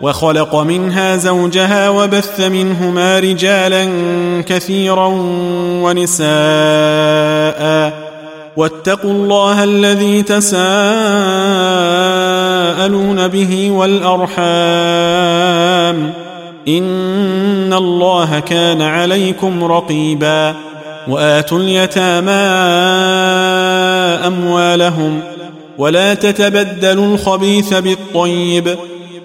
وخلق منها زوجها وبث منهما رجالا كثيرا ونساء. واتقوا الله الذي تساءلون به والأرحام. إن الله كان عليكم رقيبا. وآتوا اليتامى أموالهم. ولا تتبدلوا الخبيث بالطيب.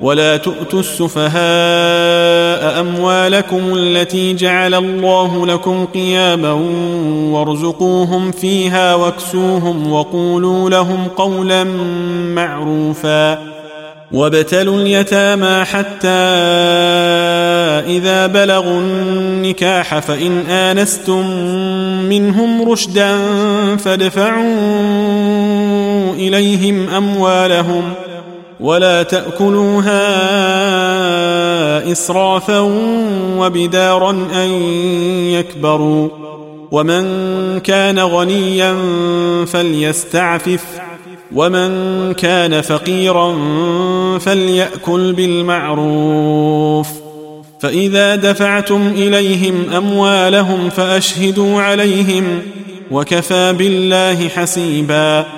ولا تؤتوا السفهاء أموالكم التي جعل الله لكم قياما وارزقوهم فيها واكسوهم وقولوا لهم قولا معروفا وابتلوا اليتامى حتى إذا بلغوا النكاح فإن آنستم منهم رشدا فادفعوا إليهم أموالهم ولا تأكلوها إسرافا وبدارا أن يكبروا. ومن كان غنيا فليستعفف ومن كان فقيرا فليأكل بالمعروف. فإذا دفعتم إليهم أموالهم فأشهدوا عليهم وكفى بالله حسيبا.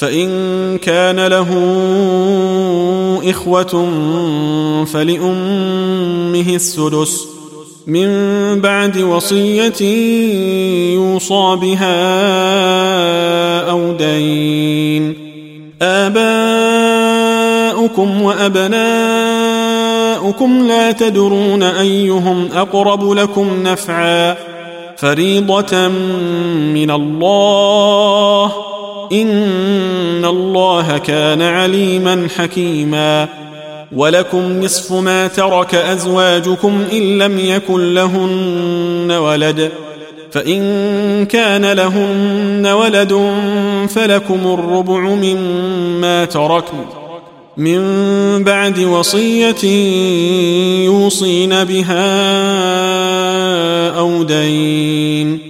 فإن كان له إخوة فلأمه السدس من بعد وصية يوصى بها أو دين. آباؤكم وأبناؤكم لا تدرون أيهم أقرب لكم نفعا. فريضة من الله إن الله كان عليما حكيما. ولكم نصف ما ترك أزواجكم إن لم يكن لهن ولد. فإن كان لهن ولد فلكم الربع مما تركن. من بعد وصية يوصين بها أو دين.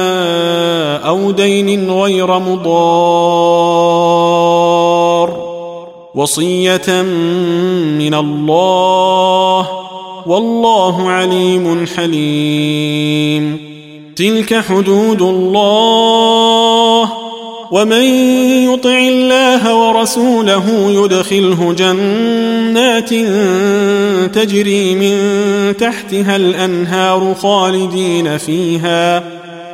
أو دين غير مضار وصية من الله والله عليم حليم تلك حدود الله ومن يطع الله ورسوله يدخله جنات تجري من تحتها الأنهار خالدين فيها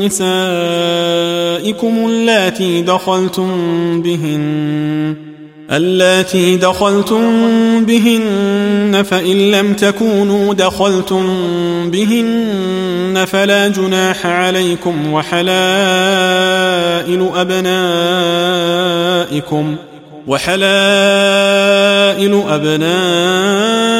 نسائكم اللاتي دخلتم بهن اللاتي دخلتم بهن فإن لم تكونوا دخلتم بهن فلا جناح عليكم وحلائل أبنائكم ۖ وحلائل أبنائكم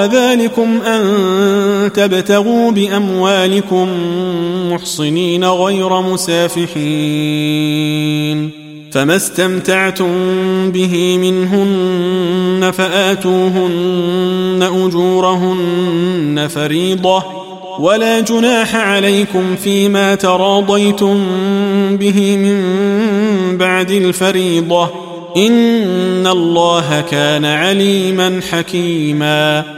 ذلكم أن تبتغوا بأموالكم محصنين غير مسافحين فما استمتعتم به منهن فآتوهن أجورهن فريضة ولا جناح عليكم فيما تراضيتم به من بعد الفريضة إن الله كان عليما حكيما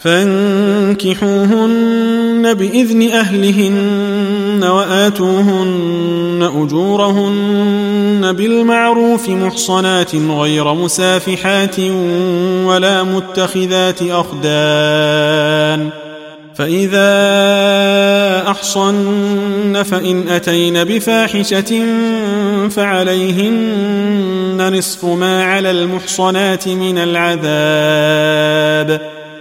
فانكحوهن بإذن أهلهن وآتوهن أجورهن بالمعروف محصنات غير مسافحات ولا متخذات أخدان فإذا أحصن فإن أتين بفاحشة فعليهن نصف ما على المحصنات من العذاب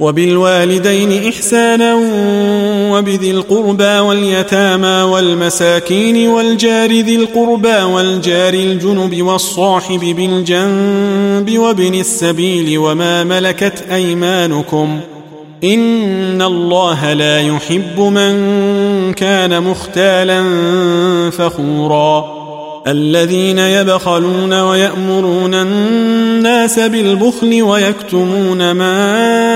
وبالوالدين إحسانا وبذي القربى واليتامى والمساكين والجار ذي القربى والجار الجنب والصاحب بالجنب وابن السبيل وما ملكت أيمانكم إن الله لا يحب من كان مختالا فخورا الذين يبخلون ويأمرون الناس بالبخل ويكتمون ما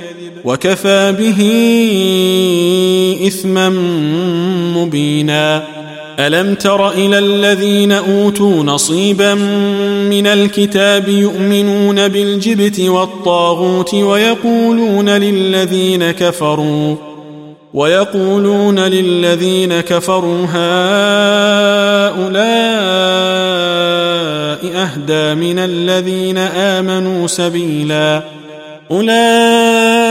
وكفى به إثما مبينا. ألم تر إلى الذين أوتوا نصيبا من الكتاب يؤمنون بالجبت والطاغوت ويقولون للذين كفروا ويقولون للذين كفروا هؤلاء أهدى من الذين آمنوا سبيلا. أولئك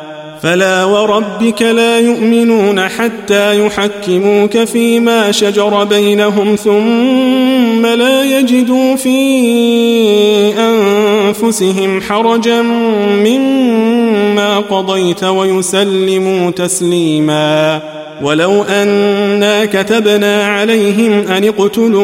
فلا وربك لا يؤمنون حتى يحكموك فيما شجر بينهم ثم لا يجدوا في أنفسهم حرجا مما قضيت ويسلموا تسليما. ولو أنا كتبنا عليهم أن اقتلوا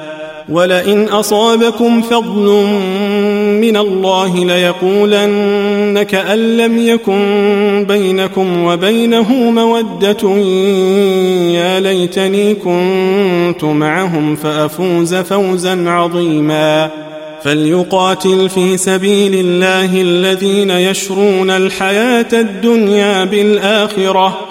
ولئن أصابكم فضل من الله ليقولن كأن لم يكن بينكم وبينه مودة. يا ليتني كنت معهم فأفوز فوزا عظيما. فليقاتل في سبيل الله الذين يشرون الحياة الدنيا بالآخرة.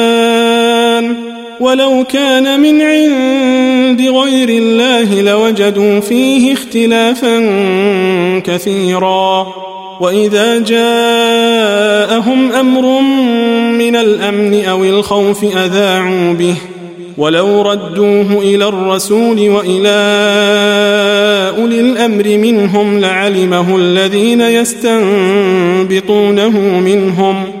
ولو كان من عند غير الله لوجدوا فيه اختلافا كثيرا. وإذا جاءهم أمر من الأمن أو الخوف أذاعوا به. ولو ردوه إلى الرسول وإلى أولي الأمر منهم لعلمه الذين يستنبطونه منهم.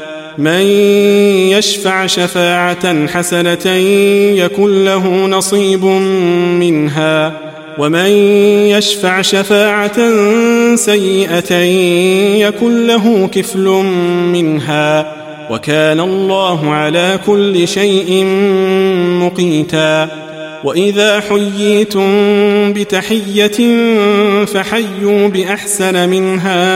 من يشفع شفاعة حسنة يكن له نصيب منها ومن يشفع شفاعة سيئة يكن له كفل منها وكان الله على كل شيء مقيتا. وإذا حييتم بتحية فحيوا بأحسن منها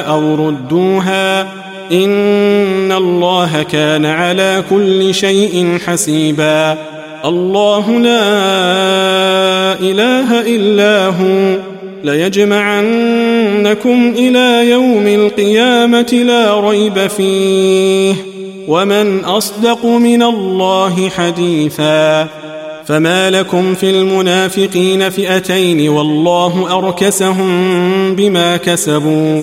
أو ردوها إن الله كان على كل شيء حسيبا. الله لا إله إلا هو. ليجمعنكم إلى يوم القيامة لا ريب فيه. ومن أصدق من الله حديثا. فما لكم في المنافقين فئتين والله أركسهم بما كسبوا.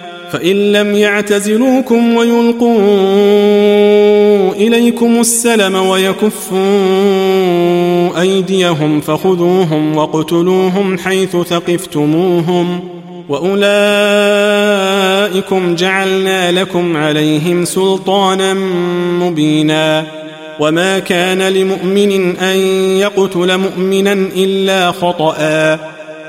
فإن لم يعتزلوكم ويلقوا إليكم السلم ويكفوا أيديهم فخذوهم واقتلوهم حيث ثقفتموهم وأولئكم جعلنا لكم عليهم سلطانا مبينا وما كان لمؤمن أن يقتل مؤمنا إلا خطأ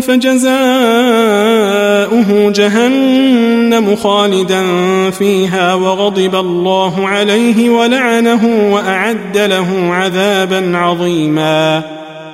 فجزاؤه جهنم خالدا فيها وغضب الله عليه ولعنه وأعد له عذابا عظيما.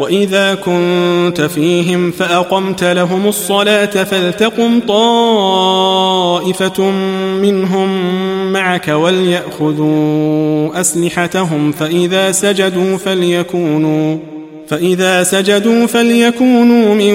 وإذا كنت فيهم فأقمت لهم الصلاة فلتقم طائفة منهم معك وليأخذوا أسلحتهم فإذا سجدوا فليكونوا فإذا سجدوا فليكونوا من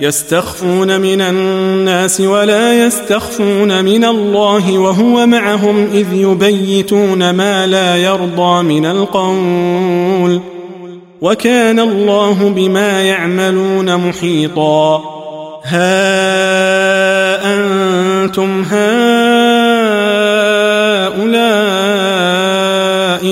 يستخفون من الناس ولا يستخفون من الله وهو معهم إذ يبيتون ما لا يرضى من القول وكان الله بما يعملون محيطا ها أنتم هؤلاء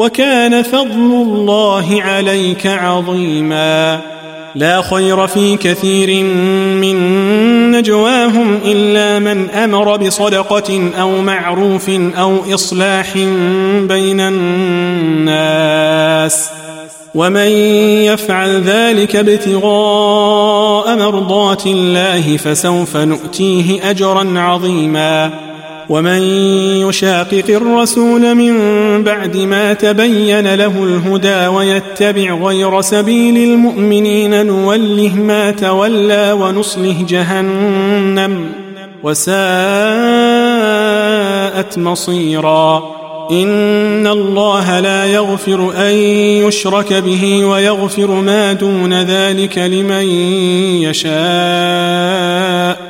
وكان فضل الله عليك عظيما. لا خير في كثير من نجواهم إلا من أمر بصدقة أو معروف أو إصلاح بين الناس. ومن يفعل ذلك ابتغاء مرضات الله فسوف نؤتيه أجرا عظيما. ومن يشاقق الرسول من بعد ما تبين له الهدى ويتبع غير سبيل المؤمنين نوله ما تولى ونصله جهنم وساءت مصيرا. إن الله لا يغفر أن يشرك به ويغفر ما دون ذلك لمن يشاء.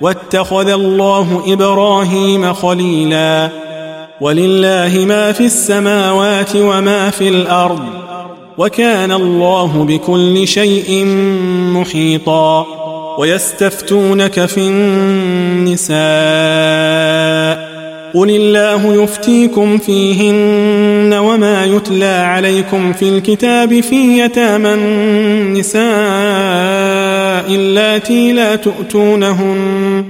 واتخذ الله إبراهيم خليلا. ولله ما في السماوات وما في الأرض وكان الله بكل شيء محيطا. ويستفتونك في النساء قل الله يفتيكم فيهن وما يتلى عليكم في الكتاب في يتامى النساء. اللاتي لا تؤتونهن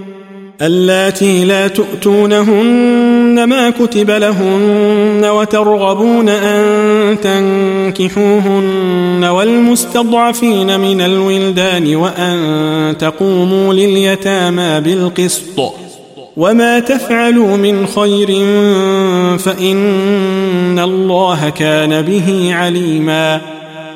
اللاتي لا تؤتونهن ما كتب لهن وترغبون أن تنكحوهن والمستضعفين من الولدان وأن تقوموا لليتامى بالقسط. وما تفعلوا من خير فإن الله كان به عليما.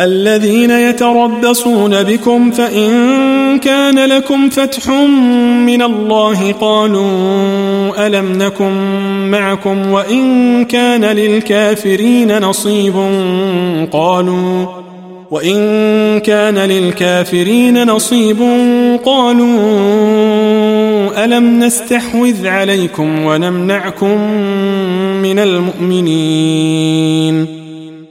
الذين يتربصون بكم فإن كان لكم فتح من الله قالوا ألم نكن معكم وإن كان للكافرين نصيب قالوا وإن كان للكافرين نصيب قالوا ألم نستحوذ عليكم ونمنعكم من المؤمنين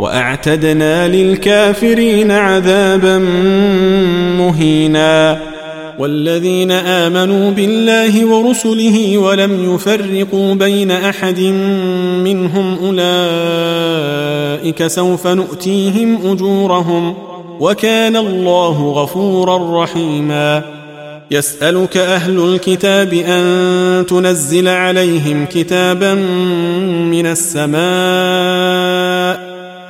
وأعتدنا للكافرين عذابا مهينا. والذين آمنوا بالله ورسله ولم يفرقوا بين أحد منهم أولئك سوف نؤتيهم أجورهم. وكان الله غفورا رحيما. يسألك أهل الكتاب أن تنزل عليهم كتابا من السماء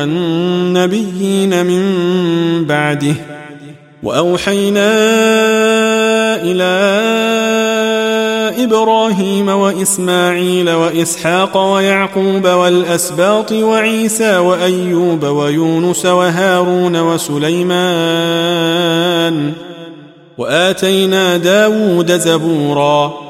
والنبيين من بعده. وأوحينا إلى إبراهيم وإسماعيل وإسحاق ويعقوب والأسباط وعيسى وأيوب ويونس وهارون وسليمان. وآتينا داود زبورا.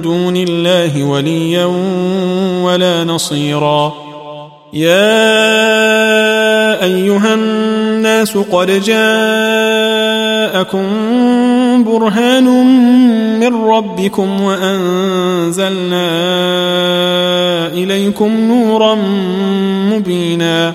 دون الله وليا ولا نصيرا. يا أيها الناس قد جاءكم برهان من ربكم وأنزلنا إليكم نورا مبينا.